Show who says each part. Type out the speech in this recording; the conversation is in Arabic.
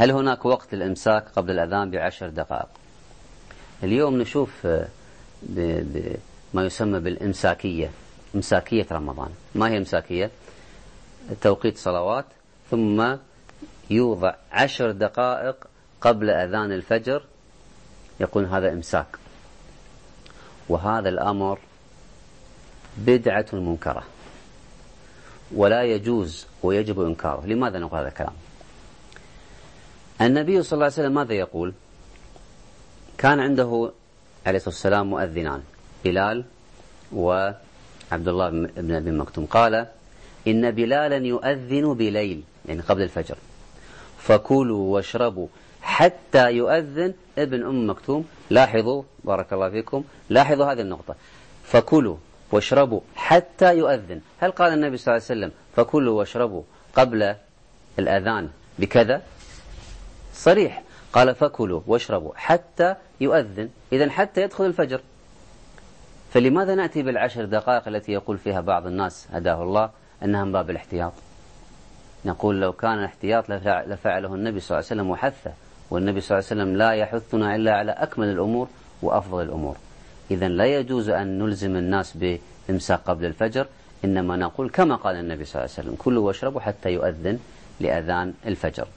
Speaker 1: هل هناك وقت الإمساك قبل الأذان بعشر دقائق؟ اليوم نشوف آه، ما يسمى بالإمساكية إمساكية رمضان. ما هي إمساكية؟ توقيت صلوات ثم يوضع عشر دقائق قبل أذان الفجر. يقول هذا إمساك. وهذا الأمر بدعة منكرة ولا يجوز ويجب إنكاره. لماذا نقول هذا الكلام؟ النبي صلى الله عليه وسلم ماذا يقول؟ كان عنده عليه الصلاة والسلام مؤذنان بلال وعبد الله بن أبي مكتوم. قال إن بلالا يؤذن بليل يعني قبل الفجر. فكلوا واشربوا حتى يؤذن ابن أم مكتوم. لاحظوا بارك الله فيكم لاحظوا هذه النقطة. فكلوا واشربوا حتى يؤذن. هل قال النبي صلى الله عليه وسلم فكلوا واشربوا قبل الأذان بكذا؟ صريح. قال فكلوا واشربوا حتى يؤذن. إذا حتى يدخل الفجر. فلماذا نأتي بالعشر دقائق التي يقول فيها بعض الناس هداه الله أنها من باب الاحتياط؟ نقول لو كان الاحتياط لفعله النبي صلى الله عليه وسلم وحثه والنبي صلى الله عليه وسلم لا يحثنا إلا على أكمل الأمور وأفضل الأمور. إذا لا يجوز أن نلزم الناس بإمساك قبل الفجر إنما نقول كما قال النبي صلى الله عليه وسلم كلوا واشربوا حتى يؤذن لأذان الفجر.